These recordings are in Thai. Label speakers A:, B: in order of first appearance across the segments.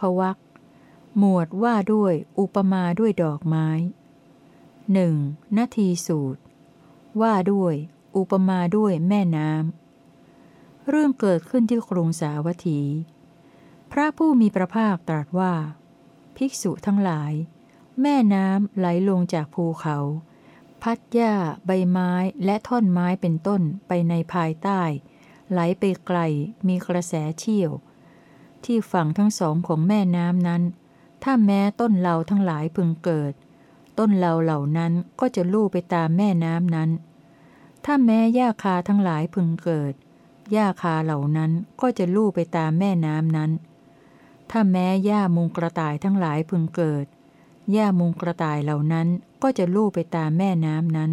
A: พวักหมวดว่าด้วยอุปมาด้วยดอกไม้หนึ่งนาทีสูตร ว่าด้วย อุปมาด้วยแม่น้ำเรื่องเกิดขึ้นที่กรุงสาวัตถี พระผู้มีพระภาคตรัสว่า ภิกษุทั้งหลาย แม่น้ำไหลลงจากภูเขา พัดหญ้า ใบไม้และท่อนไม้เป็นต้นไปในภายใต้ ไหลไปไกลมีกระแสเชี่ยว ที่ฝั่งทั้งสองของแม่น้ำนั้น ถ้าแม้ต้นเหล่าทั้งหลายพึงเกิด ต้นเหล่าเหล่านั้นก็จะลู่ไปตามแม่น้ำนั้น ถ้าแม้หญ้าคาทั้งหลายพึงเกิดหญ้าคาเหล่านั้นก็จะลู่ไปตามแม่น้ำนั้น ถ้าแม้หญ้ามุงกระต่ายทั้งหลายพึงเกิดหญ้ามุงกระต่ายเหล่านั้นก็จะลู่ไปตามแม่น้ำนั้น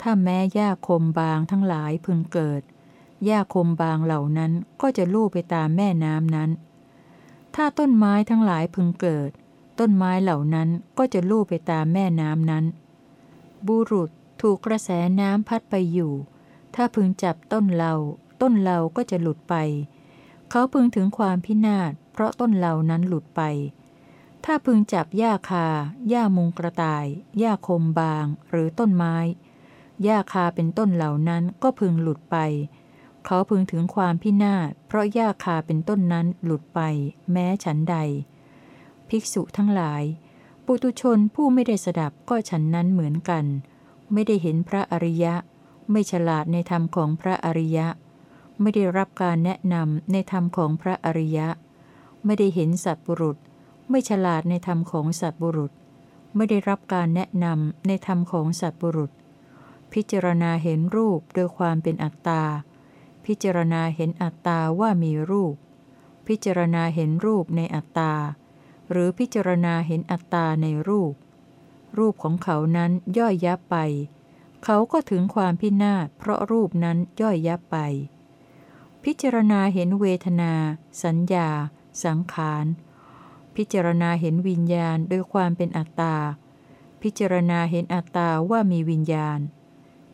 A: ถ้าแม้หญ้าคมบางทั้งหลายพึงเกิด หญ้าคมบางเหล่านั้นก็จะลู่ไปตามแม่น้ำนั้น ถ้าต้นไม้ทั้งหลายพึงเกิด ต้นไม้เหล่านั้นก็จะลู่ไปตามแม่น้ำนั้น บุรุษถูกกระแสน้ำพัดไปอยู่ ถ้าพึงจับต้นเราต้นเราก็จะหลุดไป เขาพึงถึงความพินาศเพราะต้นเหล่านั้นหลุดไป ถ้าพึงจับหญ้าคาหญ้ามุงกระต่ายหญ้าคมบางหรือต้นไม้หญ้าคาเป็นต้นเหล่านั้นก็พึงหลุดไป เขาพึงถึงความพินาศเพราะหญ้าคาเป็นต้นนั้นหลุดไป แม้ฉันใด ภิกษุทั้งหลาย ปุตุชนผู้ไม่ได้สดับก็ฉันนั้นเหมือนกัน ไม่ได้เห็นพระอริยะ ไม่ฉลาดในธรรมของพระอริยะ ไม่ได้รับการแนะนำในธรรมของพระอริยะ ไม่ได้เห็นสัตบุรุษ ไม่ฉลาดในธรรมของสัตบุรุษ ไม่ได้รับการแนะนำในธรรมของสัตบุรุษ พิจารณาเห็นรูปโดยความเป็นอัตตา พิจารณาเห็นอัตตาว่ามีรูป พิจารณาเห็นรูปในอัตตา หรือพิจารณาเห็นอัตตาในรูป รูปของเขานั้นย่อยยับไป เขาก็ถึงความพินาศเพราะรูปนั้นย่อยยับไป พิจารณาเห็นเวทนา สัญญา สังขาร พิจารณาเห็นวิญญาณโดยความเป็นอัตตา พิจารณาเห็นอัตตาว่ามีวิญญาณ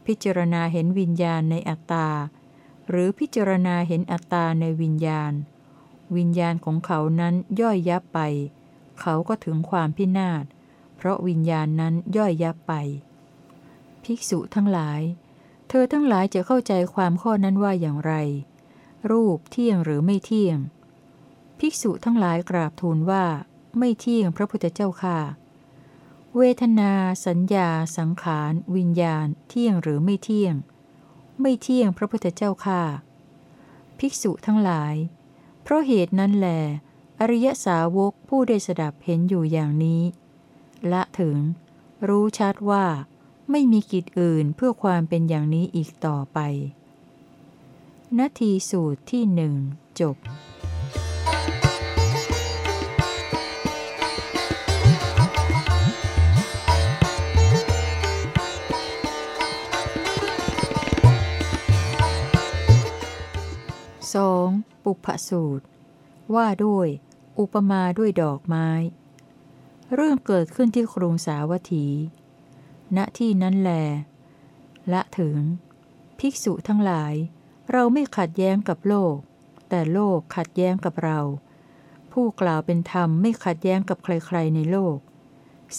A: พิจารณาเห็นวิญญาณในอัตตา หรือพิจารณาเห็นอัตตาในวิญญาณ วิญญาณของเขานั้นย่อยยับไป เขาก็ถึงความพินาศ เพราะวิญญาณนั้นย่อยยับไป ภิกษุทั้งหลาย เธอทั้งหลายจะเข้าใจความข้อนั้นว่าอย่างไร รูปเที่ยงหรือไม่เที่ยง ภิกษุทั้งหลายกราบทูลว่า ไม่เที่ยงพระพุทธเจ้าค่ะ เวทนา สัญญา สังขาร วิญญาณ เที่ยงหรือไม่เที่ยง ไม่เที่ยงพระพุทธเจ้าค่ะ ภิกษุทั้งหลาย เพราะเหตุนั้นแหลอริยสาวกผู้ได้สดับเห็นอยู่อย่างนี้ ละถึง รู้ชัดว่า ไม่มีกิจอื่นเพื่อความเป็นอย่างนี้อีกต่อไป นาทีสูตรที่หนึ่งจบ สองปุพสูตร ว่าด้วย อุปมาด้วยดอกไม้ เรื่องเกิดขึ้นที่กรุงสาวัตถี ณที่นั้นแล ละถึง ภิกษุทั้งหลาย เราไม่ขัดแย้งกับโลก แต่โลกขัดแย้งกับเรา ผู้กล่าวเป็นธรรมไม่ขัดแย้งกับใครๆในโลก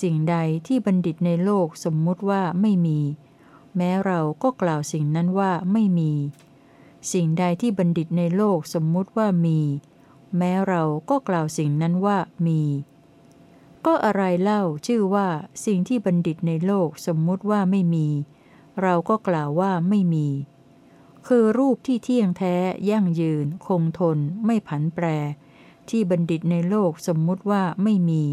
A: สิ่งใดที่บัณฑิตในโลกสมมุติว่าไม่มี แม้เราก็กล่าวสิ่งนั้นว่าไม่มี สิ่งใดที่บัณฑิตในโลกสมมุติว่ามี แม้เราก็กล่าวสิ่งนั้นว่ามี ก็อะไรเล่าชื่อว่าสิ่งที่บัณฑิตในโลกสมมุติว่าไม่มี เราก็กล่าวว่าไม่มี คือรูปที่เที่ยงแท้ยั่งยืน คงทน ไม่ผันแปร ที่บัณฑิตในโลกสมมุติว่าไม่มี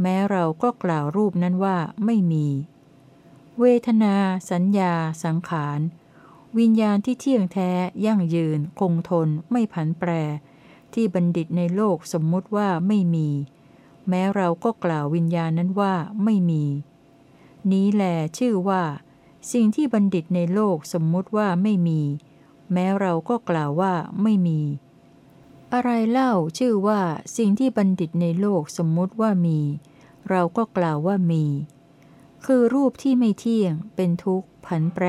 A: แม้เราก็กล่าวรูปนั้นว่าไม่มี เวทนา สัญญา สังขาร วิญญาณที่เที่ยงแท้ยั่งยืน คงทน ไม่ผันแปร ที่บัณฑิตในโลกสมมุติว่าไม่มี แม้เราก็กล่าววิญญาณนั้นว่าไม่มี นี้แหลชื่อว่า สิ่งที่บัณฑิตในโลกสมมุติว่าไม่มี แม้เราก็กล่าวว่าไม่มี อะไรเล่าชื่อว่าสิ่งที่บัณฑิตในโลกสมมุติว่ามี เราก็กล่าวว่ามี คือรูปที่ไม่เที่ยง เป็นทุกข์ ผันแปร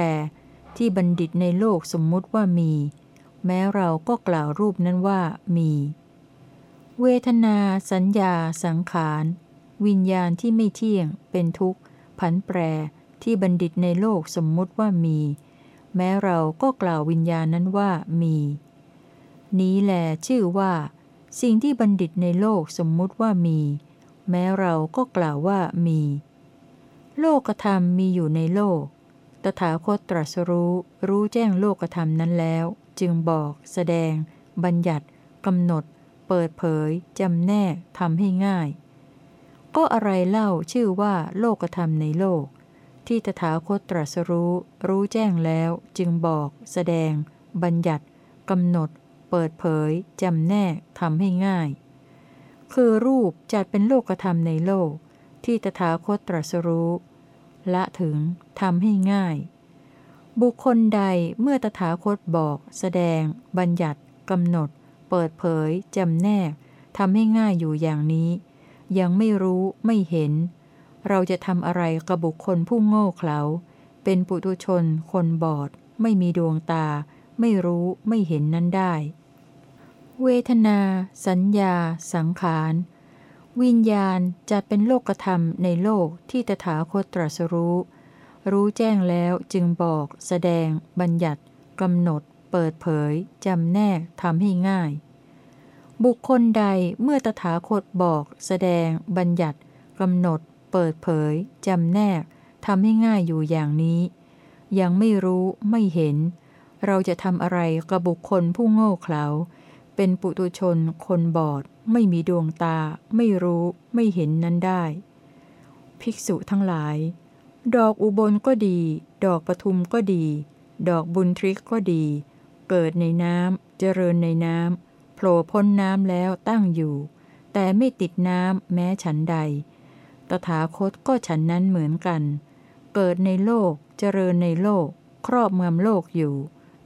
A: ที่บัณฑิตในโลกสมมุติว่ามี แม้เราก็กล่าวรูปนั้นว่ามี เวทนา สัญญา สังขาร วิญญาณที่ไม่เที่ยง เป็นทุกข์ ผันแปร ที่บัณฑิตในโลกสมมุติว่ามี แม้เราก็กล่าววิญญาณนั้นว่ามี นี้แหลชื่อว่า สิ่งที่บัณฑิตในโลกสมมุติว่ามี แม้เราก็กล่าวว่ามี โลกธรรมมีอยู่ในโลก ตถาคตตรัสรู้รู้แจ้งโลกธรรมนั้นแล้ว จึงบอก แสดง บัญญัติกำหนด เปิดเผยจำแนกทำให้ง่าย ก็อะไรเล่าชื่อว่าโลกธรรมในโลก ที่ตถาคตตรัสรู้ รู้แจ้งแล้ว จึงบอก แสดง บัญญัติกำหนด เปิดเผยจำแนกทำให้ง่าย คือรูปจัดเป็นโลกธรรมในโลก ที่ตถาคตตรัสรู้ ละถึงทำให้ง่าย บุคคลใดเมื่อตถาคตบอก แสดง บัญญัติกำหนด เปิดเผยจำแนกทำให้ง่ายอยู่อย่างนี้ ยังไม่รู้ไม่เห็น เราจะทำอะไรกับบุคคลผู้โง่เขลาเป็นปุถุชน คนบอด ไม่มีดวงตา ไม่รู้ไม่เห็นนั้นได้ เวทนา สัญญา สังขาร วิญญาณจัดเป็นโลกธรรมในโลกที่ตถาคตตรัสรู้ รู้แจ้งแล้วจึงบอก แสดง บัญญัติกำหนด เปิดเผยจำแนกทำให้ง่าย บุคคลใดเมื่อตถาคตบอก แสดง บัญญัติกำหนด เปิดเผยจำแนกทำให้ง่ายอยู่อย่างนี้ ยังไม่รู้ไม่เห็น เราจะทำอะไรกับบุคคลผู้โง่เขลาเป็นปุตุชนคนบอด ไม่มีดวงตา ไม่รู้ไม่เห็นนั้นได้ ภิกษุทั้งหลาย ดอกอุบลก็ดี ดอกปทุมก็ดี ดอกบุญทริกก็ดี เกิดในน้ำเจริญในน้ำโผล่พ้นน้ำแล้วตั้งอยู่ แต่ไม่ติดน้ำแม้ฉันใด ตถาคตก็ฉันนั้นเหมือนกัน เกิดในโลกเจริญในโลก ครอบเมืองโลกอยู่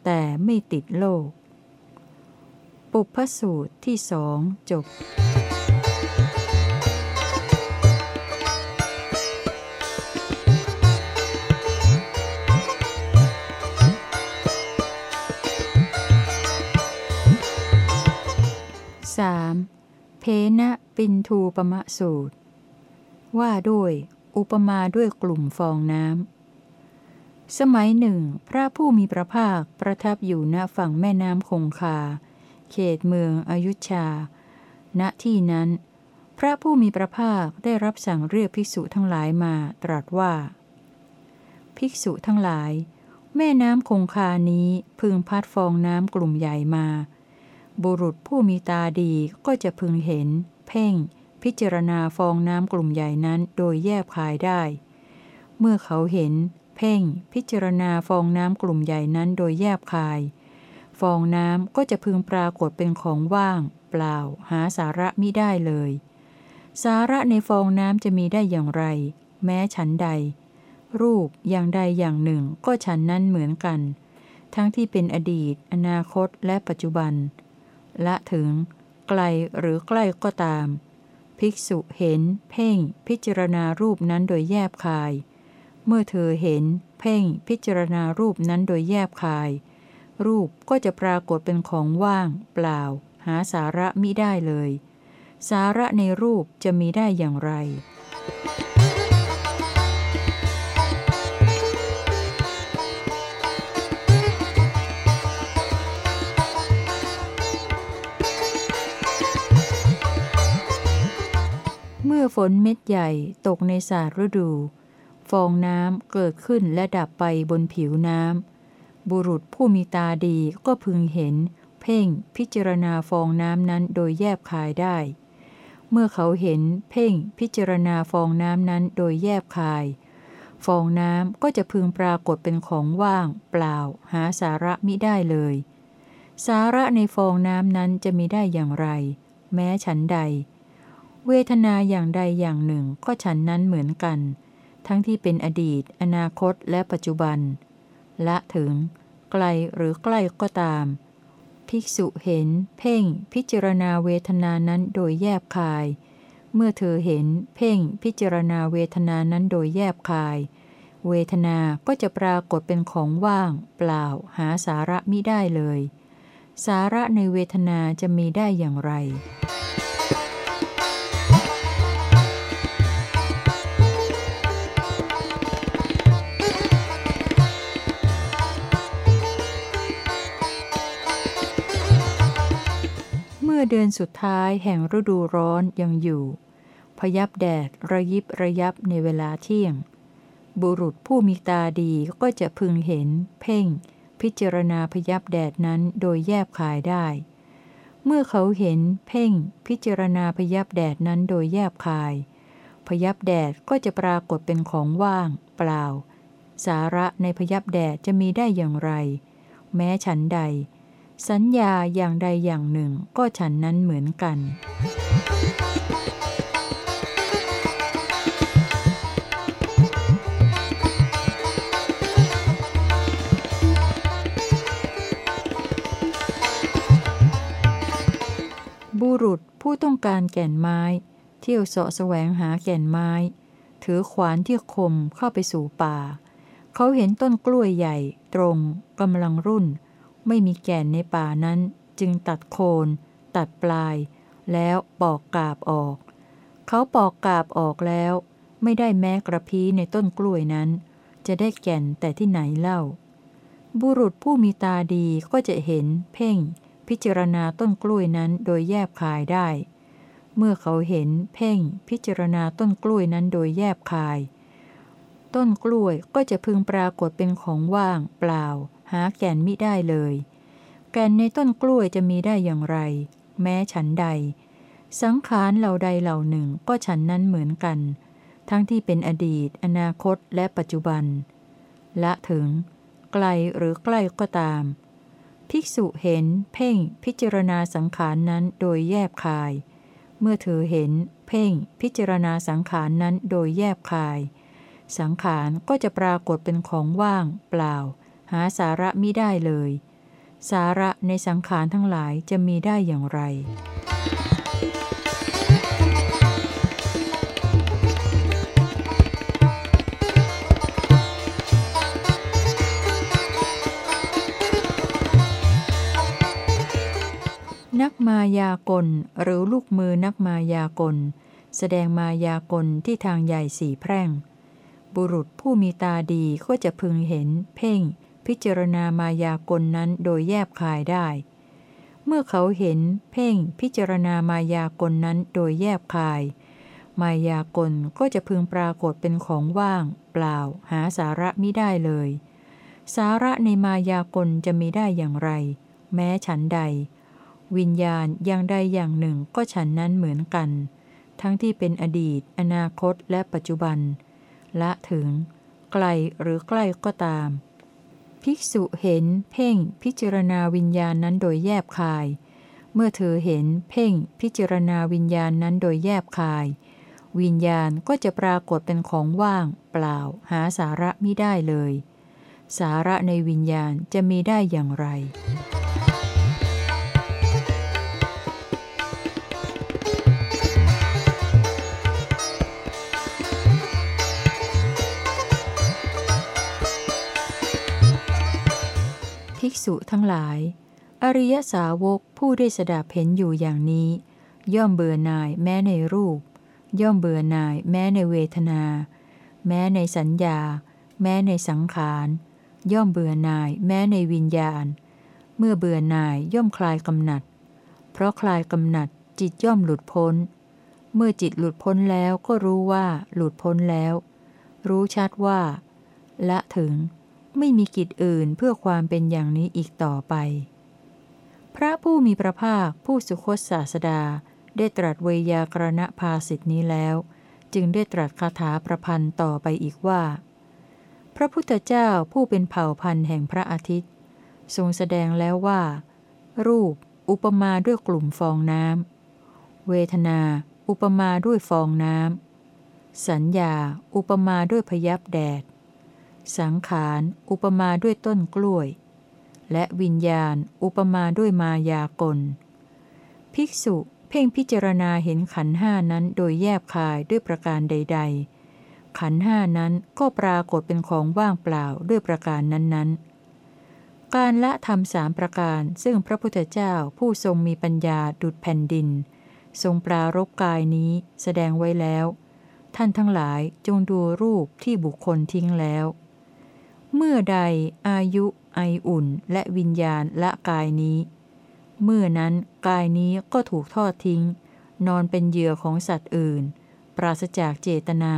A: แต่ไม่ติดโลก ปุพพสูตรที่สองจบ 3. เพนะปินทูปมะสูตร ว่าด้วย อุปมาด้วยกลุ่มฟองน้ำ สมัยหนึ่ง พระผู้มีพระภาคประทับอยู่ณฝั่งแม่น้ำคงคา เขตเมืองอยุชา ณ ที่นั้น พระผู้มีพระภาคได้รับสั่งเรียกภิกษุทั้งหลายมาตรัสว่า ภิกษุทั้งหลาย แม่น้ำคงคานี้พึงพัดฟองน้ำกลุ่มใหญ่มา บุรุษผู้มีตาดีก็จะพึงเห็น เพ่ง พิจารณาฟองน้ำกลุ่มใหญ่นั้นโดยแยบคายได้ เมื่อเขาเห็น เพ่ง พิจารณาฟองน้ำกลุ่มใหญ่นั้นโดยแยบคาย ฟองน้ำก็จะพึงปรากฏเป็นของว่าง เปล่า หาสาระมิได้เลย สาระในฟองน้ำจะมีได้อย่างไร แม้ฉันใด รูปอย่างใดอย่างหนึ่งก็ฉันนั้นเหมือนกัน ทั้งที่เป็นอดีต อนาคตและปัจจุบัน ละถึง ไกลหรือใกล้ก็ตาม ภิกษุเห็น เพ่ง พิจารณารูปนั้นโดยแยบคาย เมื่อเธอเห็น เพ่ง พิจารณารูปนั้นโดยแยบคาย รูปก็จะปรากฏเป็นของว่าง เปล่า หาสาระมิได้เลย สาระในรูปจะมีได้อย่างไร เมื่อฝนเม็ดใหญ่ตกในศาสตร์ฤดู ฟองน้ำเกิดขึ้นและดับไปบนผิวน้ำ บุรุษผู้มีตาดีก็พึงเห็น เพ่งพิจารณาฟองน้ำนั้นโดยแยบคายได้ เมื่อเขาเห็นเพ่งพิจารณาฟองน้ำนั้นโดยแยบคาย ฟองน้ำก็จะพึงปรากฏเป็นของว่าง เปล่า หาสาระมิได้เลย สาระในฟองน้ำนั้นจะมีได้อย่างไร แม้ฉันใด เวทนาอย่างใดอย่างหนึ่งก็ฉันนั้นเหมือนกัน ทั้งที่เป็นอดีต อนาคตและปัจจุบัน ละถึง ไกลหรือใกล้ก็ตาม ภิกษุเห็น เพ่ง พิจารณาเวทนานั้นโดยแยบคาย เมื่อเธอเห็น เพ่ง พิจารณาเวทนานั้นโดยแยบคาย เวทนาก็จะปรากฏเป็นของว่าง เปล่า หาสาระมิได้เลย สาระในเวทนาจะมีได้อย่างไร เดือนสุดท้ายแห่งฤดูร้อนยังอยู่ พยับแดดระยิบระยับในเวลาเที่ยง บุรุษผู้มีตาดีก็จะพึงเห็น เพ่ง พิจารณาพยับแดดนั้นโดยแยบคายได้ เมื่อเขาเห็น เพ่ง พิจารณาพยับแดดนั้นโดยแยบคาย พยับแดดก็จะปรากฏเป็นของว่าง เปล่า สาระในพยับแดดจะมีได้อย่างไร แม้ฉันใด สัญญาอย่างใดอย่างหนึ่งก็ฉันนั้นเหมือนกัน บุรุษผู้ต้องการแก่นไม้ เที่ยวเสาะแสวงหาแก่นไม้ ถือขวานที่คมเข้าไปสู่ป่า เขาเห็นต้นกล้วยใหญ่ตรงกำลังรุ่น ไม่มีแก่นในป่านั้น จึงตัดโคน ตัดปลาย แล้วปอกกาบออก เขาปอกกาบออกแล้ว ไม่ได้แม้กระพี้ในต้นกล้วยนั้น จะได้แก่นแต่ที่ไหนเล่า บุรุษผู้มีตาดีก็จะเห็น เพ่ง พิจารณาต้นกล้วยนั้นโดยแยบคายได้ เมื่อเขาเห็นเพ่ง พิจารณาต้นกล้วยนั้นโดยแยบคาย ต้นกล้วยก็จะพึงปรากฏเป็นของว่าง เปล่า หาแก่นมิได้เลย แก่นในต้นกล้วยจะมีได้อย่างไร แม้ฉันใด สังขารเหล่าใดเหล่าหนึ่งก็ฉันนั้นเหมือนกัน ทั้งที่เป็นอดีต อนาคตและปัจจุบัน ละถึง ไกลหรือใกล้ก็ตาม ภิกษุเห็น เพ่งพิจารณาสังขารนั้นโดยแยบคาย เมื่อเธอเห็น เพ่งพิจารณาสังขารนั้นโดยแยบคายสังขารก็จะปรากฏเป็นของว่าง เปล่า หาสาระมิได้เลย สาระในสังขารทั้งหลายจะมีได้อย่างไร นักมายากลหรือลูกมือนักมายากล แสดงมายากลที่ทางใหญ่สี่แพร่ง บุรุษผู้มีตาดีก็จะพึงเห็น เพ่ง พิจารณามายากลนั้นโดยแยบคายได้ เมื่อเขาเห็น เพ่งพิจารณามายากลนั้นโดยแยบคาย มายากลก็จะพึงปรากฏเป็นของว่าง เปล่า หาสาระมิได้เลย สาระในมายากลจะมีได้อย่างไร แม้ฉันใด วิญญาณอย่างใดอย่างหนึ่งก็ฉันนั้นเหมือนกัน ทั้งที่เป็นอดีต อนาคตและปัจจุบัน ละถึง ไกลหรือใกล้ก็ตาม ภิกษุเห็นเพ่งพิจารณาวิญญาณนั้นโดยแยบคาย เมื่อเธอเห็นเพ่งพิจารณาวิญญาณนั้นโดยแยบคาย วิญญาณก็จะปรากฏเป็นของว่าง เปล่า หาสาระไม่ได้เลย สาระในวิญญาณจะมีได้อย่างไร ษุทั้งหลาย อริยสาวกผู้ได้สดับเห็นอยู่อย่างนี้ ย่อมเบื่อหน่ายแม้ในรูป ย่อมเบื่อหน่ายแม้ในเวทนา แม้ในสัญญา แม้ในสังขาร ย่อมเบื่อหน่ายแม้ในวิญญาณ เมื่อเบื่อหน่ายย่อมคลายกำหนัด เพราะคลายกำหนัดจิตย่อมหลุดพ้น เมื่อจิตหลุดพ้นแล้วก็รู้ว่าหลุดพ้นแล้ว รู้ชัดว่า ละถึง ไม่มีกิจอื่นเพื่อความเป็นอย่างนี้อีกต่อไป พระผู้มีพระภาคผู้สุคตศาสดาได้ตรัสเวยากรณภาสิทธินี้แล้ว จึงได้ตรัสคาถาประพันธ์ต่อไปอีกว่า พระพุทธเจ้าผู้เป็นเผ่าพันธุ์แห่งพระอาทิตย์ ทรงแสดงแล้วว่า รูปอุปมาด้วยกลุ่มฟองน้ำเวทนา อุปมาด้วยฟองน้ำสัญญา อุปมาด้วยพยับแดด สังขารอุปมาด้วยต้นกล้วย และวิญญาณอุปมาด้วยมายากล ภิกษุเพ่งพิจารณาเห็นขันห้านั้นโดยแยบคายด้วยประการใด ๆ ขันห้านั้นก็ปรากฏเป็นของว่างเปล่าด้วยประการนั้นๆ การละธรรมสามประการซึ่งพระพุทธเจ้าผู้ทรงมีปัญญาดุดแผ่นดิน ทรงปรารบกายนี้แสดงไว้แล้ว ท่านทั้งหลายจงดูรูปที่บุคคลทิ้งแล้ว เมื่อใดอายุไออุ่นและวิญญาณละกายนี้ เมื่อนั้นกายนี้ก็ถูกทอดทิ้ง นอนเป็นเหยื่อของสัตว์อื่น ปราศจากเจตนา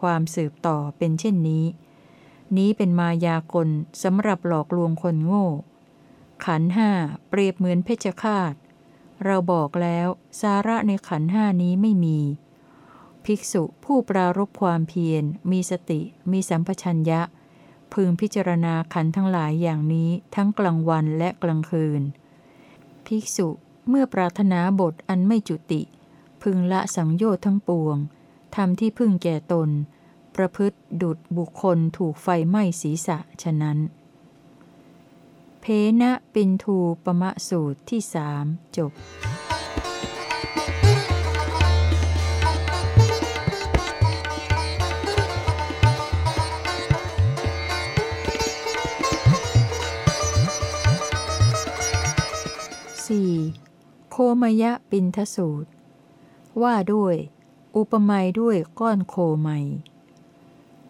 A: ความสืบต่อเป็นเช่นนี้ นี้เป็นมายากลสำหรับหลอกลวงคนโง่ ขันห้าเปรียบเหมือนเพชฌฆาต เราบอกแล้วสาระในขันห้านี้ไม่มี ภิกษุผู้ปรารบความเพียรมีสติมีสัมปชัญญะ พึงพิจารณาขันทั้งหลายอย่างนี้ทั้งกลางวันและกลางคืน ภิกษุเมื่อปรารถนาบทอันไม่จุติ พึงละสังโยชน์ทั้งปวงทำที่พึ่งแก่ตน ประพฤติดุดบุคคลถูกไฟไหม้ศีรษะฉะนั้น เพนะปินทูปมะสูตรที่สามจบ มยะปินทสูตร ว่าด้วย อุปมาด้วยก้อนโคไม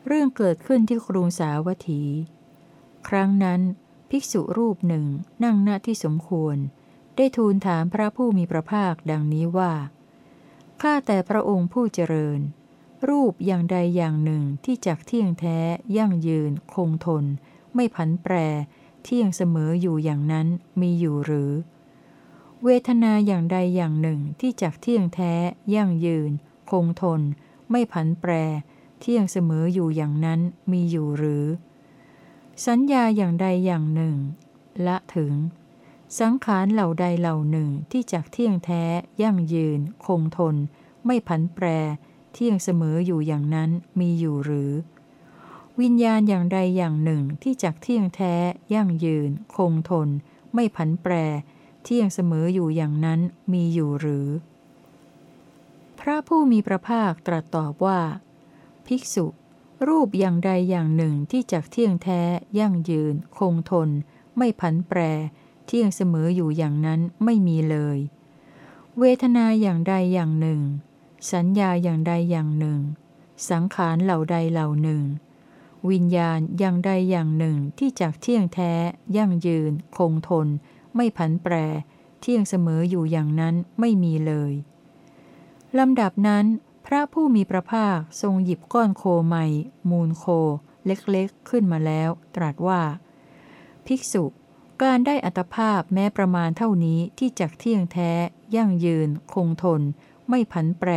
A: เรื่องเกิดขึ้นที่กรุงสาวัตถี ครั้งนั้นภิกษุรูปหนึ่งนั่งณที่สมควร ได้ทูลถามพระผู้มีพระภาคดังนี้ว่า ข้าแต่พระองค์ผู้เจริญ รูปอย่างใดอย่างหนึ่งที่จักเที่ยงแท้ ยั่งยืน คงทน ไม่ผันแปร เที่ยงเสมออยู่อย่างนั้นมีอยู่หรือ เวทนาอย่างใดอย่างหนึ่งที่จักเที่ยงแท้ ยั่งยืน คงทน ไม่ผันแปร เที่ยงเสมออยู่อย่างนั้นมีอยู่หรือ สัญญาอย่างใดอย่างหนึ่ง ละถึง สังขารเหล่าใดเหล่าหนึ่งที่จักเที่ยงแท้ ยั่งยืน คงทน ไม่ผันแปร เที่ยงเสมออยู่อย่างนั้นมีอยู่หรือ วิญญาณอย่างใดอย่างหนึ่งที่จักเที่ยงแท้ ยั่งยืน คงทน ไม่ผันแปร เที่ยงเสมออยู่อย่างนั้นมีอยู่หรือ พระผู้มีพระภาคตรัสตอบว่า ภิกษุ รูปอย่างใดอย่างหนึ่งที่จักเที่ยงแท้ยั่งยืน คงทน ไม่ผันแปร เที่ยงเสมออยู่อย่างนั้นไม่มีเลย เวทนาอย่างใดอย่างหนึ่ง สัญญาอย่างใดอย่างหนึ่ง สังขารเหล่าใดเหล่าหนึ่งวิญญาณอย่างใดอย่างหนึ่งที่จักเที่ยงแท้ ยั่งยืน คงทน ไม่ผันแปร เที่ยงเสมออยู่อย่างนั้นไม่มีเลยลำดับนั้น พระผู้มีพระภาคทรงหยิบก้อนโคใหม่ มูลโค เล็กๆ ขึ้นมาแล้ว ตรัสว่า ภิกษุ การได้อัตภาพแม้ประมาณเท่านี้ที่จักเที่ยงแท้ ยั่งยืน คงทน ไม่ผันแปร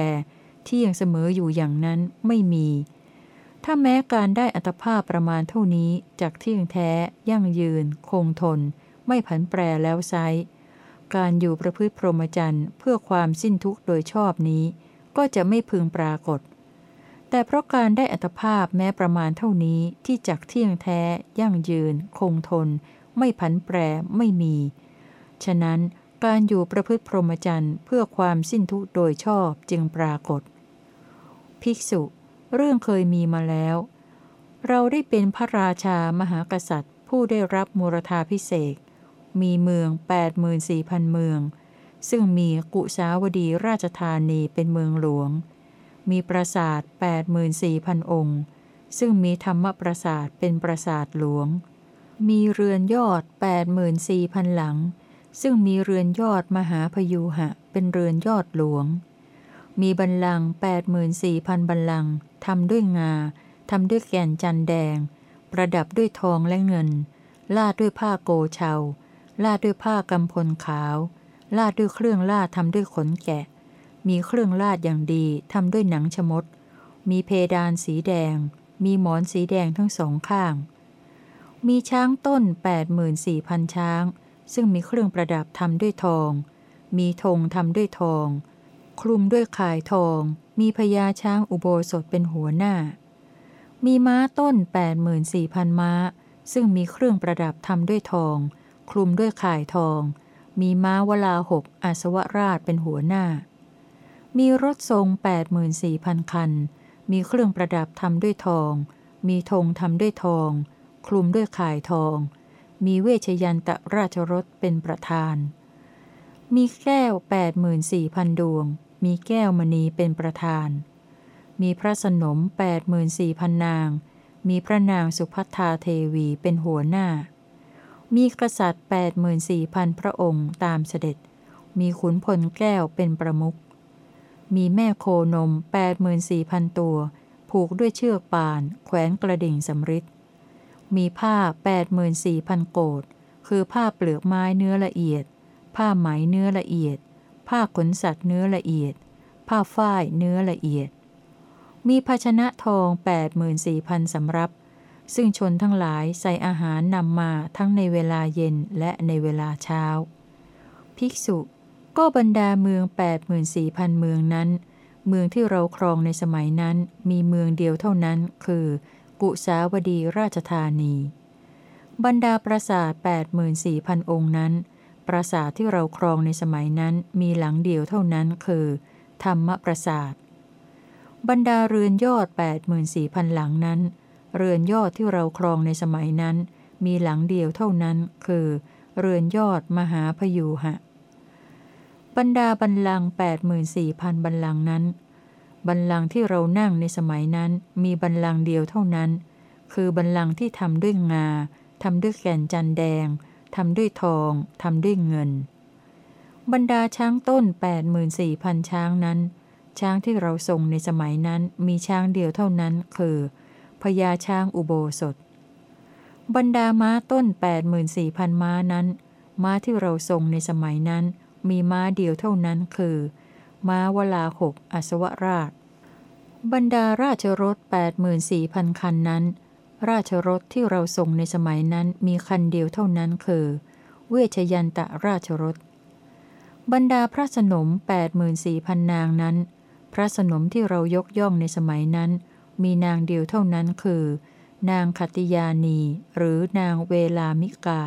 A: เที่ยงเสมออยู่อย่างนั้นไม่มี ถ้าแม้การได้อัตภาพประมาณเท่านี้จากเที่ยงแท้ ยั่งยืน คงทน ไม่ผันแปรแล้วไซการอยู่ประพฤติพรหมจรรย์เพื่อความสิ้นทุกข์โดยชอบนี้ ก็จะไม่พึงปรากฏ แต่เพราะการได้อัตภาพแม้ประมาณเท่านี้ที่จักเที่ยงแท้ ยั่งยืน คงทน ไม่ผันแปรไม่มี ฉะนั้นการอยู่ประพฤติพรหมจรรย์เพื่อความสิ้นทุกข์โดยชอบจึงปรากฏ ภิกษุ เรื่องเคยมีมาแล้ว เราได้เป็นพระราชามหากษัตริย์ ผู้ได้รับมูรธาพิเศษ มีเมือง 84,000 เมือง ซึ่งมีกุสาวดีราชธานีเป็นเมืองหลวง มีปราสาท 84,000 องค์ ซึ่งมีธรรมปราสาทเป็นปราสาทหลวง มีเรือนยอด 84,000 หลัง ซึ่งมีเรือนยอดมหาพยูหะ เป็นเรือนยอดหลวง มีบัลลังก์84,000 บัลลังก์ทำด้วยงาทำด้วยแก่นจันแดง ประดับด้วยทองและเงินลาดด้วยผ้าโกเชา ลาดด้วยผ้ากำพลขาว ลาดด้วยเครื่องลาดทำด้วยขนแกะ มีเครื่องลาดอย่างดีทำด้วยหนังชมด มีเพดานสีแดง มีหมอนสีแดงทั้งสองข้าง มีช้างต้น 84,000 ช้าง ซึ่งมีเครื่องประดับทำด้วยทอง มีธงทำด้วยทอง คลุมด้วยขายทอง มีพญาช้างอุโบสถเป็นหัวหน้า มีม้าต้น 84,000 ม้า ซึ่งมีเครื่องประดับทำด้วยทอง คลุมด้วยข่ายทอง มีม้าวลาหกอาสวราชเป็นหัวหน้า มีรถทรง 84,000 คัน มีเครื่องประดับทำด้วยทอง มีธงทำด้วยทอง คลุมด้วยข่ายทอง มีเวชยันตราชรถเป็นประธาน มีแก้ว 84,000 ดวง มีแก้วมณีเป็นประธาน มีพระสนม 84,000 นาง มีพระนางสุพัทธาเทวีเป็นหัวหน้า มีกษัตริย์แปดหมื่นสี่พันพระองค์ตามเสด็จ มีขุนพลแก้วเป็นประมุข มีแม่โคนมแปดหมื่นสี่พันตัว ผูกด้วยเชือกปาน แขวนกระดิ่งสำริด มีผ้าแปดหมื่นสี่พันโกดคือผ้าเปลือกไม้เนื้อละเอียด ผ้าไหมเนื้อละเอียด ผ้าขนสัตว์เนื้อละเอียด ผ้าฝ้ายเนื้อละเอียด มีภาชนะทองแปดหมื่นสี่พันสำรับ ซึ่งชนทั้งหลายใส่อาหารนำมาทั้งในเวลาเย็นและในเวลาเช้า ภิกษุ ก็บรรดาเมืองแปดหมื่นสี่พันเมืองนั้น เมืองที่เราครองในสมัยนั้นมีเมืองเดียวเท่านั้น คือ กุสาวดีราชธานี บรรดาปราสาทแปดหมื่นสี่พันองค์นั้น ปราสาทที่เราครองในสมัยนั้นมีหลังเดียวเท่านั้น คือ ธรรมปราสาท บรรดาเรือนยอดแปดหมื่นสี่พันหลังนั้น เรือนยอดที่เราครองในสมัยนั้น มีหลังเดียวเท่านั้น คือ เรือนยอดมหาพยูหะ บรรดาบันลังแปดหมื่นสี่พันบันลังนั้น บันลังที่เรานั่งในสมัยนั้น มีบันลังเดียวเท่านั้น คือบันลังที่ทำด้วยงาทำด้วยแก่นจันแดงทำด้วยทองทำด้วยเงิน บรรดาช้างต้นแปดหมื่นสี่พันช้างนั้น ช้างที่เราทรงในสมัยนั้นมีช้างเดียวเท่านั้น คือ พญาช้างอุโบสถ บรรดาม้าต้นแปดหมื่นสี่พันม้านั้น ม้าที่เราทรงในสมัยนั้น มีม้าเดียวเท่านั้นคือ ม้าวลาหกอสวราช บรรดาราชรถแปดหมื่นสี่พันคันนั้น ราชรถที่เราทรงในสมัยนั้นมีคันเดียวเท่านั้นคือ เวชยันตะราชรถบรรดาพระสนมแปดหมื่นสี่พันนางนั้น พระสนมที่เรายกย่องในสมัยนั้น มีนางเดียวเท่านั้นคือ นางขติยานี หรือนางเวลามิกา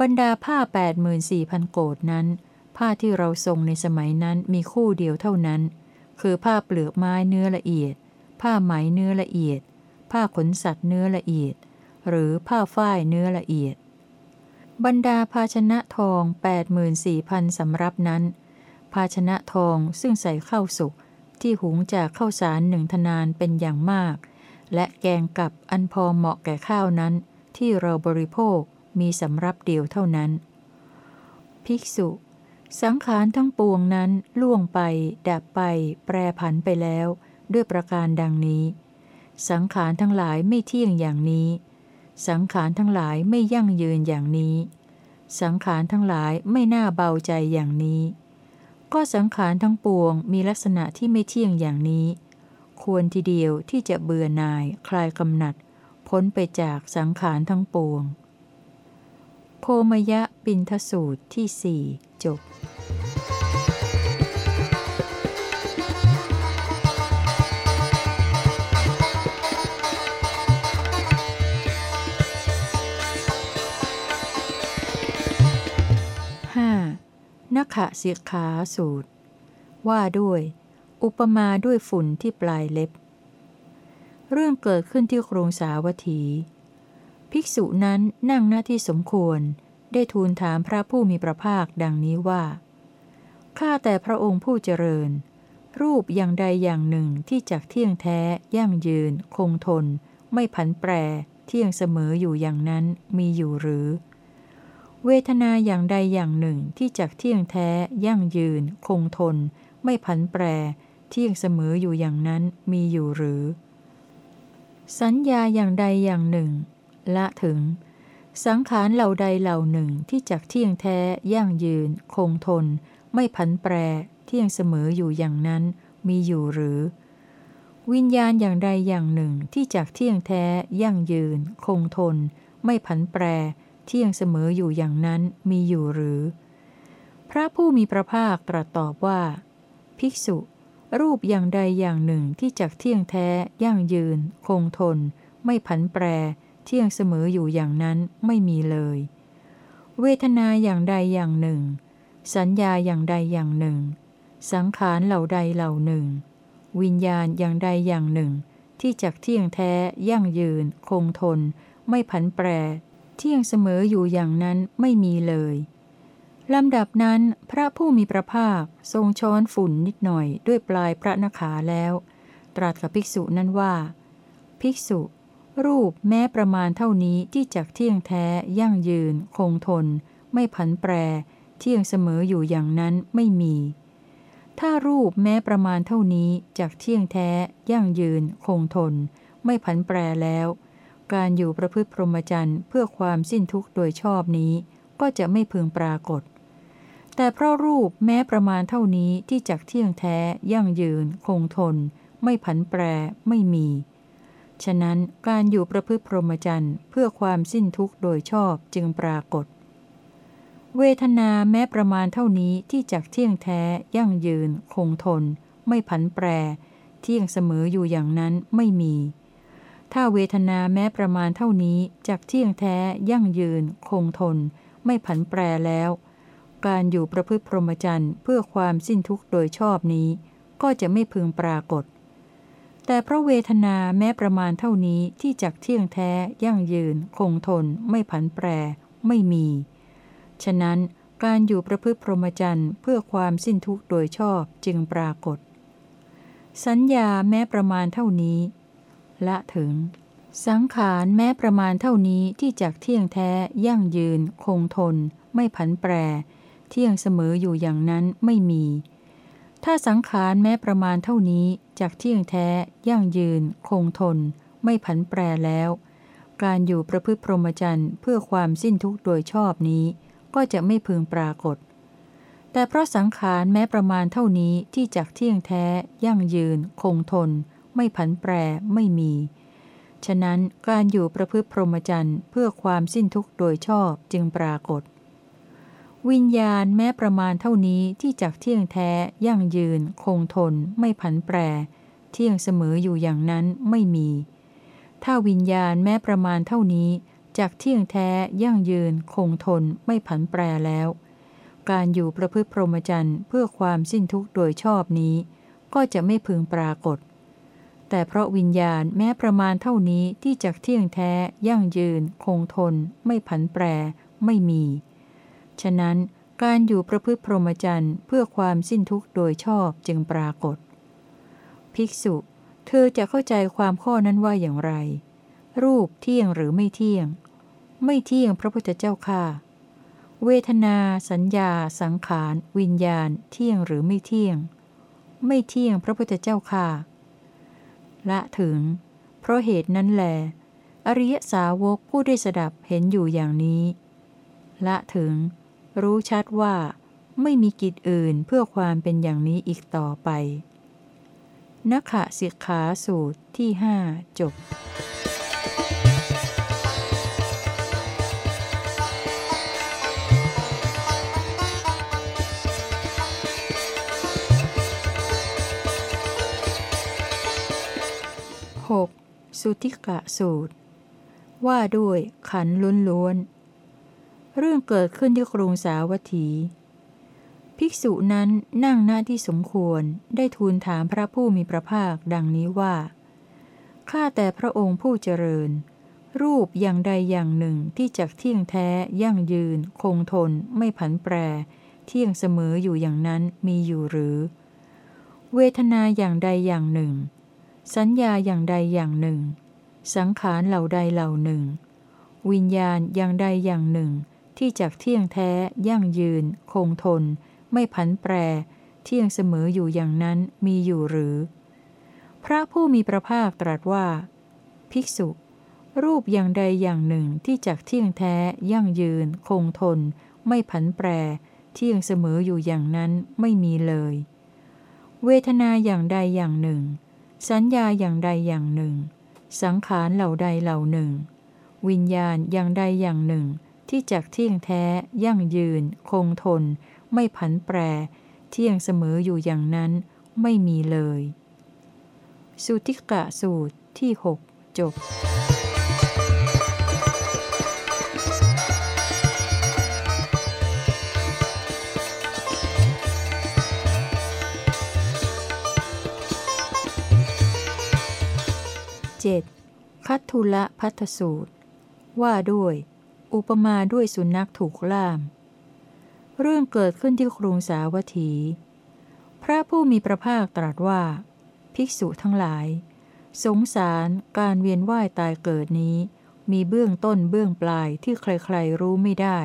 A: บรรดาผ้าแปดหมื่นสี่พันโกดนั้น ผ้าที่เราทรงในสมัยนั้นมีคู่เดียวเท่านั้น คือผ้าเปลือกไม้เนื้อละเอียด ผ้าไหมเนื้อละเอียด ผ้าขนสัตว์เนื้อละเอียด หรือผ้าฝ้ายเนื้อละเอียด บรรดาภาชนะทองแปดหมื่นสี่พันสำรับนั้น ภาชนะทองซึ่งใส่ข้าวสุก ที่หุงจากข้าวสารหนึ่งทนานเป็นอย่างมาก และแกงกับอันพอเหมาะแก่ข้าวนั้น ที่เราบริโภคมีสำรับเดียวเท่านั้น ภิกษุ สังขารทั้งปวงนั้นล่วงไป ดับไป แปรผันไปแล้ว ด้วยประการดังนี้ สังขารทั้งหลายไม่เที่ยงอย่างนี้ สังขารทั้งหลายไม่ยั่งยืนอย่างนี้ สังขารทั้งหลายไม่น่าเบาใจอย่างนี้ ก็สังขารทั้งปวงมีลักษณะที่ไม่เที่ยงอย่างนี้ ควรทีเดียวที่จะเบื่อหน่ายคลายกำหนัด พ้นไปจากสังขารทั้งปวง โคมยะปินทสูตรที่สี่จบ นักขะเสียขาสูตร ว่าด้วย อุปมาด้วยฝุ่นที่ปลายเล็บ เรื่องเกิดขึ้นที่กรุงสาวัตถี ภิกษุนั้นนั่งหน้าที่สมควรได้ทูลถามพระผู้มีพระภาคดังนี้ว่า ข้าแต่พระองค์ผู้เจริญ รูปอย่างใดอย่างหนึ่งที่จักเที่ยงแท้ ยั่งยืน คงทน ไม่ผันแปร เที่ยงเสมออยู่อย่างนั้นมีอยู่หรือ เวทนาอย่างใดอย่างหนึ่งที่จักเที่ยงแท้ยั่งยืน คงทน ไม่ผันแปร เที่ยงเสมออยู่อย่างนั้นมีอยู่หรือ สัญญาอย่างใดอย่างหนึ่ง ละถึง สังขารเหล่าใดเหล่าหนึ่งที่จักเที่ยงแท้ยั่งยืน คงทน ไม่ผันแปร เที่ยงเสมออยู่อย่างนั้นมีอยู่หรือ วิญญาณอย่างใดอย่างหนึ่งที่จักเที่ยงแท้ยั่งยืน คงทน ไม่ผันแปร เที่ยงเสมออยู่อย่างนั้นมีอยู่หรือ พระผู้มีพระภาคตรัสตอบว่า ภิกษุ รูปอย่างใดอย่างหนึ่งที่จักเที่ยงแท้ยั่งยืน คงทน ไม่ผันแปร เที่ยงเสมออยู่อย่างนั้นไม่มีเลย เวทนาอย่างใดอย่างหนึ่ง สัญญาอย่างใดอย่างหนึ่ง สังขารเหล่าใดเหล่าหนึ่ง วิญญาณอย่างใดอย่างหนึ่งที่จักเที่ยงแท้ ยั่งยืน คงทน ไม่ผันแปร เที่ยงเสมออยู่อย่างนั้นไม่มีเลยลำดับนั้นพระผู้มีพระภาคทรงช้อนฝุ่นนิดหน่อยด้วยปลายพระนขาแล้ว ตรัสกับภิกษุนั้นว่า ภิกษุ รูปแม้ประมาณเท่านี้ที่จักเที่ยงแท้ ยั่งยืน คงทน ไม่ผันแปร เที่ยงเสมออยู่อย่างนั้นไม่มี ถ้ารูปแม้ประมาณเท่านี้จักเที่ยงแท้ ยั่งยืน คงทน ไม่ผันแปรแล้ว การอยู่ประพฤติพรหมจรรย์เพื่อความสิ้นทุกข์โดยชอบนี้ ก็จะไม่พึงปรากฏ แต่เพราะรูปแม้ประมาณเท่านี้ที่จักเที่ยงแท้ ยั่งยืน คงทน ไม่ผันแปร ไม่มี ฉะนั้นการอยู่ประพฤติพรหมจรรย์เพื่อความสิ้นทุกข์โดยชอบจึงปรากฏ เวทนาแม้ประมาณเท่านี้ที่จักเที่ยงแท้ ยั่งยืน คงทน ไม่ผันแปร เที่ยงเสมออยู่อย่างนั้นไม่มี ถ้าเวทนาแม้ประมาณเท่านี้จักเที่ยงแท้ยั่งยืน คงทน ไม่ผันแปรแล้ว การอยู่ประพฤติพรหมจรรย์เพื่อความสิ้นทุกข์โดยชอบนี้ ก็จะไม่พึงปรากฏ แต่เพราะเวทนาแม้ประมาณเท่านี้ที่จักเที่ยงแท้ยั่งยืน คงทน ไม่ผันแปร ไม่มี ฉะนั้นการอยู่ประพฤติพรหมจรรย์เพื่อความสิ้นทุกข์โดยชอบจึงปรากฏ สัญญาแม้ประมาณเท่านี้ ละถึง สังขารแม้ประมาณเท่านี้ที่จักเที่ยงแท้ ยั่งยืน คงทน ไม่ผันแปร เที่ยงเสมออยู่อย่างนั้นไม่มี ถ้าสังขารแม้ประมาณเท่านี้จากเที่ยงแท้ ยั่งยืน คงทน ไม่ผันแปรแล้ว การอยู่ประพฤติพรหมจรรย์เพื่อความสิ้นทุกข์โดยชอบนี้ ก็จะไม่พึงปรากฏแต่เพราะสังขารแม้ประมาณเท่านี้ที่จากเที่ยงแท้ ยั่งยืน คงทน ไม่ผันแปรไม่มี ฉะนั้นการอยู่ประพฤติพรหมจรรย์เพื่อความสิ้นทุกข์โดยชอบจึงปรากฏ วิญญาณแม้ประมาณเท่านี้ที่จักเที่ยงแท้ยั่งยืน คงทน ไม่ผันแปร เที่ยงเสมออยู่อย่างนั้นไม่มี ถ้าวิญญาณแม้ประมาณเท่านี้จักเที่ยงแท้ยั่งยืน คงทน ไม่ผันแปรแล้ว การอยู่ประพฤติพรหมจรรย์เพื่อความสิ้นทุกข์โดยชอบนี้ ก็จะไม่พึงปรากฏ แต่เพราะวิญญาณแม้ประมาณเท่านี้ที่จักเที่ยงแท้ ยั่งยืน คงทน ไม่ผันแปร ไม่มี ฉะนั้นการอยู่ประพฤติพรหมจรรย์เพื่อความสิ้นทุกข์โดยชอบจึงปรากฏ ภิกษุ เธอจะเข้าใจความข้อนั้นว่าอย่างไร รูปเที่ยงหรือไม่เที่ยง ไม่เที่ยงพระพุทธเจ้าค่ะ เวทนา สัญญา สังขาร วิญญาณ เที่ยงหรือไม่เที่ยง ไม่เที่ยงพระพุทธเจ้าค่ะ ละถึง เพราะเหตุนั้นแหลอริยสาวกผู้ได้สดับเห็นอยู่อย่างนี้ ละถึง รู้ชัดว่า ไม่มีกิจอื่นเพื่อความเป็นอย่างนี้อีกต่อไปนักขสิกขาสูตรที่หจบ สุติกะสูตร ว่าด้วยขันล้นล้วน เรื่องเกิดขึ้นที่กรุงสาวัตถี ภิกษุนั้นนั่งหน้าที่สมควรได้ทูลถามพระผู้มีพระภาคดังนี้ว่า ข้าแต่พระองค์ผู้เจริญ รูปอย่างใดอย่างหนึ่งที่จักเที่ยงแท้ยั่งยืน คงทน ไม่ผันแปร เที่ยงเสมออยู่อย่างนั้นมีอยู่หรือ เวทนาอย่างใดอย่างหนึ่ง สัญญาอย่างใดอย่างหนึ่ง สังขารเหล่าใดเหล่าหนึ่ง วิญญาณอย่างใดอย่างหนึ่ง ที่จากเที่ยงแท้ ยั่งยืน คงทน ไม่ผันแปร เที่ยงเสมออยู่อย่างนั้นมีอยู่หรือ พระผู้มีพระภาคตรัสว่า ภิกษุ รูปอย่างใดอย่างหนึ่งที่จากเที่ยงแท้ ยั่งยืน คงทน ไม่ผันแปร เที่ยงเสมออยู่อย่างนั้นไม่มีเลย เวทนาอย่างใดอย่างหนึ่ง สัญญาอย่างใดอย่างหนึ่ง สังขารเหล่าใดเหล่าหนึ่ง วิญญาณอย่างใดอย่างหนึ่ง ที่จักเที่ยงแท้ ยั่งยืน คงทน ไม่ผันแปร เที่ยงเสมออยู่อย่างนั้น ไม่มีเลย สุติกะสูตรที่หกจบ เจ็ดคัตทุละพัทสูตร ว่าด้วย อุปมาด้วยสุนัขถูกล่าม เรื่องเกิดขึ้นที่กรุงสาวัตถี พระผู้มีพระภาคตรัสว่า ภิกษุทั้งหลาย สงสารการเวียนว่ายตายเกิดนี้ มีเบื้องต้นเบื้องปลายที่ใครๆรู้ไม่ได้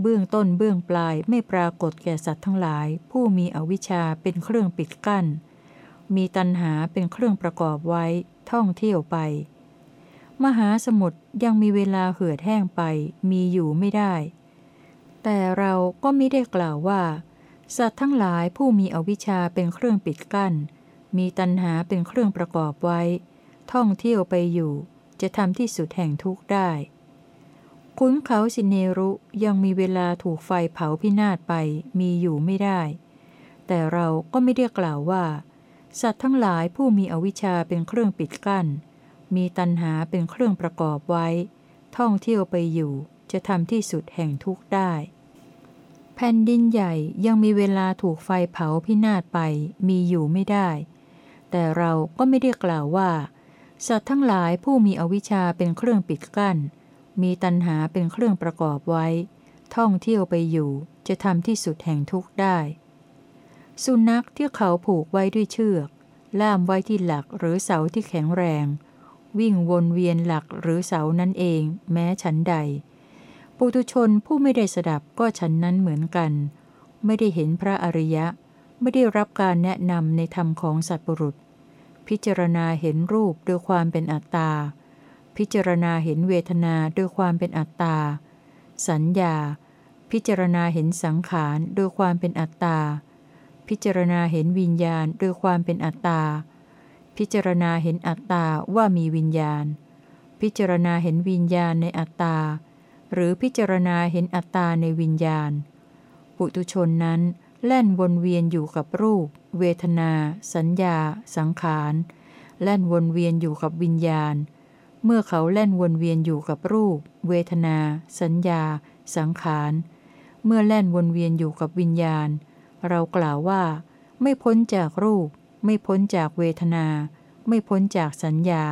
A: เบื้องต้นเบื้องปลายไม่ปรากฏแก่สัตว์ทั้งหลาย ผู้มีอวิชชาเป็นเครื่องปิดกั้น มีตัณหาเป็นเครื่องประกอบไว้ ท่องเที่ยวไป มหาสมุทรยังมีเวลาเหือดแห้งไป มีอยู่ไม่ได้ แต่เราก็ไม่ได้กล่าวว่า สัตว์ทั้งหลายผู้มีอวิชชาเป็นเครื่องปิดกั้น มีตัณหาเป็นเครื่องประกอบไว้ ท่องเที่ยวไปอยู่ จะทำที่สุดแห่งทุกข์ได้ขุนเขาสิเนรุยังมีเวลาถูกไฟเผาพินาศไปมีอยู่ไม่ได้ แต่เราก็ไม่ได้กล่าวว่า สัตว์ทั้งหลายผู้มีอวิชชาเป็นเครื่องปิดกั้น มีตัณหาเป็นเครื่องประกอบไว้ ท่องเที่ยวไปอยู่ จะทำที่สุดแห่งทุกข์ได้ แผ่นดินใหญ่ยังมีเวลาถูกไฟเผาพินาศไปมีอยู่ไม่ได้ แต่เราก็ไม่ได้กล่าวว่า สัตว์ทั้งหลายผู้มีอวิชชาเป็นเครื่องปิดกั้น มีตัณหาเป็นเครื่องประกอบไว้ ท่องเที่ยวไปอยู่ จะทำที่สุดแห่งทุกข์ได้ สุนัขที่เขาผูกไว้ด้วยเชือก ล่ามไว้ที่หลักหรือเสาที่แข็งแรง วิ่งวนเวียนหลักหรือเสานั่นเอง แม้ฉันใด ปุถุชนผู้ไม่ได้สดับก็ฉันนั้นเหมือนกัน ไม่ได้เห็นพระอริยะ ไม่ได้รับการแนะนำในธรรมของสัตว์ปรุษ พิจารณาเห็นรูปโดยความเป็นอัตตา พิจารณาเห็นเวทนาโดยความเป็นอัตตา สัญญา พิจารณาเห็นสังขารโดยความเป็นอัตตา พิจารณาเห็นวิญญาณโดยความเป็นอัตตา พิจารณาเห็นอัตตาว่ามีวิญญาณ พิจารณาเห็นวิญญาณในอัตตา หรือพิจารณาเห็นอัตตาในวิญญาณ ปุตุชนนั้นแล่นวนเวียนอยู่กับรูป เวทนา สัญญา สังขาร แล่นวนเวียนอยู่กับวิญญาณ เมื่อเขาแล่นวนเวียนอยู่กับรูป เวทนา สัญญา สังขาร เมื่อแล่นวนเวียนอยู่กับวิญญาณ เรากล่าวว่า ไม่พ้นจากรูป ไม่พ้นจากเวทนา ไม่พ้นจากสัญญา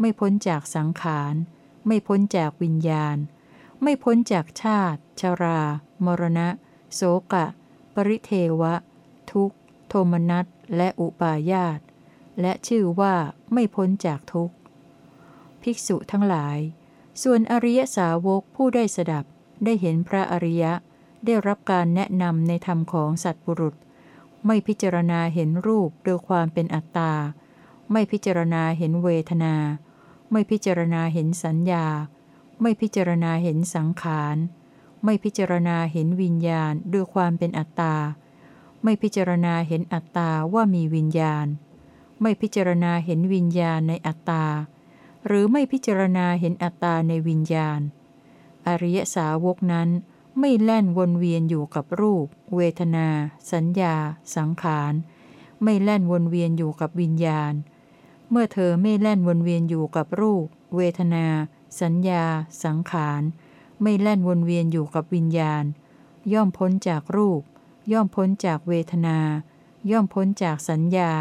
A: ไม่พ้นจากสังขาร ไม่พ้นจากวิญญาณ ไม่พ้นจากชาติ ชรา มรณะ โสกะ ปริเทวะ ทุกขโทมนัสและอุปาญาต และชื่อว่าไม่พ้นจากทุกข์ ภิกษุทั้งหลาย ส่วนอริยสาวกผู้ได้สดับได้เห็นพระอริยะ ได้รับการแนะนำในธรรมของสัตว์บุรุษ ไม่พิจารณาเห็นรูปโดยความเป็นอัตตา ไม่พิจารณาเห็นเวทนา ไม่พิจารณาเห็นสัญญา ไม่พิจารณาเห็นสังขาร ไม่พิจารณาเห็นวิญญาณด้วยความเป็นอัตตา ไม่พิจารณาเห็นอัตตาว่ามีวิญญาณ ไม่พิจารณาเห็นวิญญาณในอัตตา หรือไม่พิจารณาเห็นอัตตาในวิญญาณ อริยสาวกนั้น ไม่แล่นวนเวียนอยู่กับรูป เวทนา สัญญา สังขาร ไม่แล่นวนเวียนอยู่กับวิญญาณ เมื่อเธอไม่แล่นวนเวียนอยู่กับรูป เวทนา สัญญา สังขาร ไม่แล่นวนเวียนอยู่กับวิญญาณ ย่อมพ้นจากรูป ย่อมพ้นจากเวทนา ย่อมพ้นจากสัญญา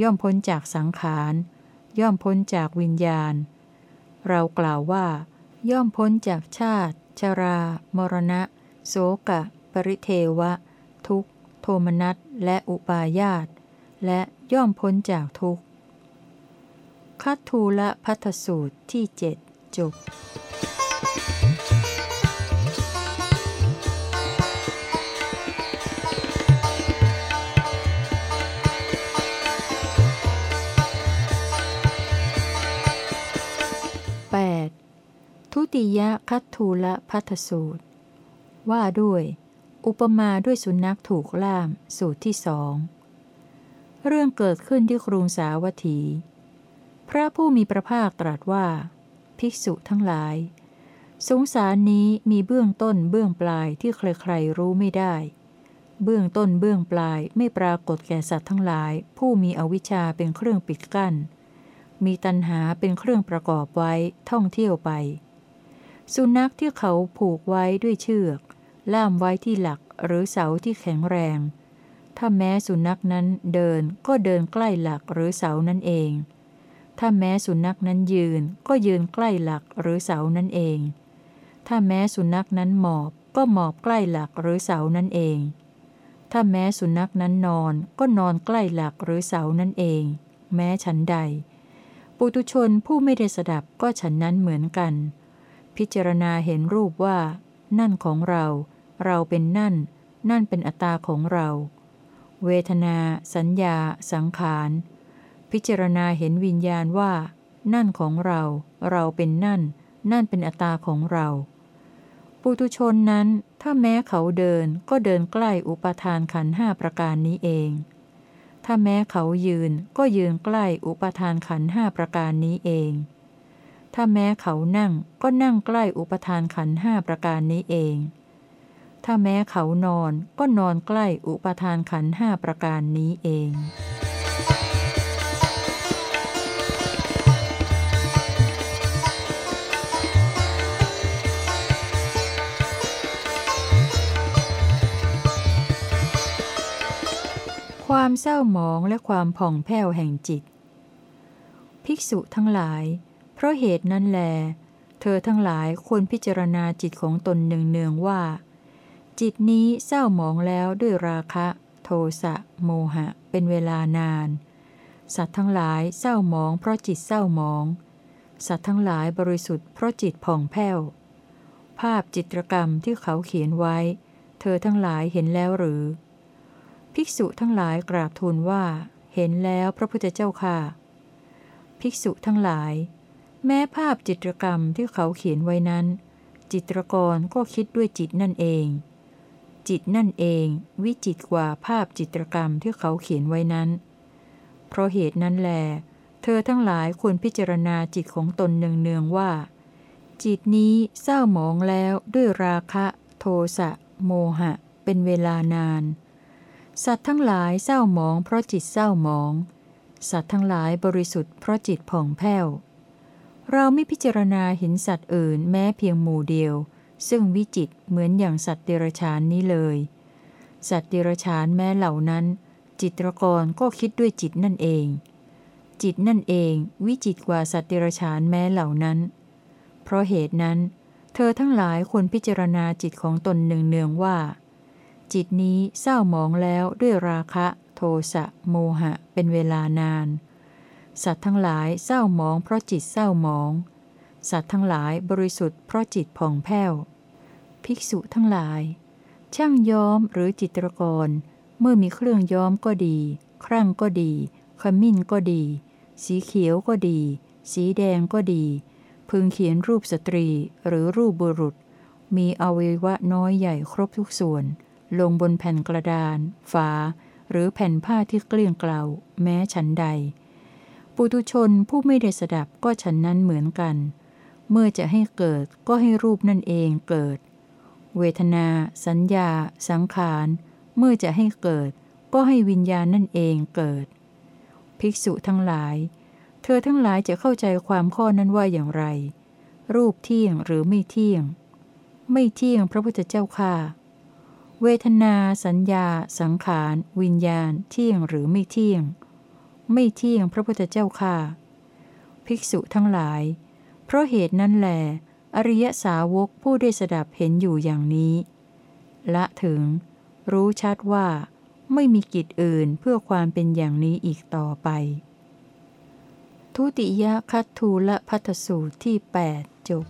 A: ย่อมพ้นจากสังขาร ย่อมพ้นจากวิญญาณ เรากล่าวว่า ย่อมพ้นจากชาติ ชรา มรณะ โสกะ ปริเทวะ ทุกโทมนัส และอุปาญาต และย่อมพ้นจากทุกข์คัตทูละพัทสูตรที่เจ็ดจบ 8. ทุติยคัตทูละพัทสูตร ว่าด้วย อุปมาด้วยสุนัขถูกล่าม สูตรที่สอง เรื่องเกิดขึ้นที่กรุงสาวัตถี พระผู้มีพระภาคตรัสว่า ภิกษุทั้งหลาย สงสารนี้มีเบื้องต้นเบื้องปลายที่ใครๆรู้ไม่ได้ เบื้องต้นเบื้องปลายไม่ปรากฏแก่สัตว์ทั้งหลาย ผู้มีอวิชชาเป็นเครื่องปิดกั้น มีตัณหาเป็นเครื่องประกอบไว้ท่องเที่ยวไป สุนัขที่เขาผูกไว้ด้วยเชือก ล่ามไว้ที่หลักหรือเสาที่แข็งแรง ถ้าแม้สุนัขนั้นเดินก็เดินใกล้หลักหรือเสานั่นเอง ถ้าแม้สุนัขนั้นยืนก็ยืนใกล้หลักหรือเสานั่นเอง ถ้าแม้สุนัขนั้นหมอบก็หมอบใกล้หลักหรือเสานั่นเอง ถ้าแม้สุนัขนั้นนอนก็นอนใกล้หลักหรือเสานั่นเอง แม้ฉันใด ปุตุชนผู้ไม่ได้สดับก็ฉันนั้นเหมือนกัน พิจารณาเห็นรูปว่า นั่นของเรา เราเป็นนั่น นั่นเป็นอัตตาของเรา เวทนา สัญญา สังขาร พิจารณาเห็นวิญญาณว่า นั่นของเรา เราเป็นนั่น นั่นเป็นอัตตาของเรา ปุตุชนนั้น ถ้าแม้เขาเดินก็เดินใกล้อุปทานขันห้าประการนี้เอง ถ้าแม้เขายืนก็ยืนใกล้อุปทานขันห้าประการนี้เอง ถ้าแม้เขานั่งก็นั่งใกล้อุปทานขันห้าประการนี้เอง ถ้าแม้เขานอนก็นอนใกล้อุปทานขันห้าประการนี้เองความเศร้าหมองและความผ่องแผ้วแห่งจิต ภิกษุทั้งหลาย เพราะเหตุนั้นแล เธอทั้งหลายควรพิจารณาจิตของตนเนืองๆว่า จิตนี้เศร้าหมองแล้วด้วยราคะ โทสะโมหะ เป็นเวลานาน สัตว์ทั้งหลายเศร้าหมองเพราะจิตเศร้าหมอง สัตว์ทั้งหลายบริสุทธิ์เพราะจิตผ่องแผ้ว ภาพจิตรกรรมที่เขาเขียนไว้ เธอทั้งหลายเห็นแล้วหรือ ภิกษุทั้งหลายกราบทูลว่า เห็นแล้วพระพุทธเจ้าค่ะ ภิกษุทั้งหลาย แม้ภาพจิตรกรรมที่เขาเขียนไว้นั้น จิตรกรก็คิดด้วยจิตนั่นเอง จิตนั่นเองวิจิตกว่าภาพจิตรกรรมที่เขาเขียนไว้นั้น เพราะเหตุนั้นแล เธอทั้งหลายควรพิจารณาจิตของตนเนืองๆว่า จิตนี้เศร้าหมองแล้วด้วยราคะ โทสะโมหะ เป็นเวลานาน สัตว์ทั้งหลายเศร้าหมองเพราะจิตเศร้าหมอง สัตว์ทั้งหลายบริสุทธิ์เพราะจิตผ่องแผ้ว เราไม่พิจารณาเห็นสัตว์อื่นแม้เพียงหมู่เดียว ซึ่งวิจิตเหมือนอย่างสัตว์เดรัจฉานนี้เลย สัตว์เดรัจฉานแม้เหล่านั้น จิตรกรก็คิดด้วยจิตนั่นเอง จิตนั่นเองวิจิตกว่าสัตว์เดรัจฉานแม้เหล่านั้น เพราะเหตุนั้น เธอทั้งหลายควรพิจารณาจิตของตนเนืองๆว่า จิตนี้เศร้าหมองแล้วด้วยราคะ โทสะโมหะ เป็นเวลานาน สัตว์ทั้งหลายเศร้าหมองเพราะจิตเศร้าหมอง สัตว์ทั้งหลายบริสุทธิ์เพราะจิตผ่องแผ้ว ภิกษุทั้งหลาย ช่างย้อมหรือจิตรกร เมื่อมีเครื่องย้อมก็ดี ครั่งก็ดี ขมิ้นก็ดี สีเขียวก็ดี สีแดงก็ดี พึงเขียนรูปสตรีหรือรูปบุรุษ มีอวัยวะน้อยใหญ่ครบทุกส่วน ลงบนแผ่นกระดาน ฝา หรือแผ่นผ้าที่เกลี้ยงเกลาแม้ฉันใด ปุตุชนผู้ไม่ได้สดับก็ฉันนั้นเหมือนกัน เมื่อจะให้เกิดก็ให้รูปนั่นเองเกิด เวทนา สัญญา สังขาร เมื่อจะให้เกิด ก็ให้วิญญาณนั่นเองเกิด ภิกษุทั้งหลาย เธอทั้งหลายจะเข้าใจความข้อนั้นว่าอย่างไร รูปเที่ยงหรือไม่เที่ยง ไม่เที่ยงพระพุทธเจ้าค่ะ เวทนา สัญญา สังขาร วิญญาณ เที่ยงหรือไม่เที่ยง ไม่เที่ยงพระพุทธเจ้าค่ะ ภิกษุทั้งหลาย เพราะเหตุนั้นแหลอริยสาวกผู้ได้สดับเห็นอยู่อย่างนี้ ละถึง รู้ชัดว่า ไม่มีกิจอื่นเพื่อความเป็นอย่างนี้อีกต่อไป ทุติยคัตทูละพัทสูตรที่ 8 จบ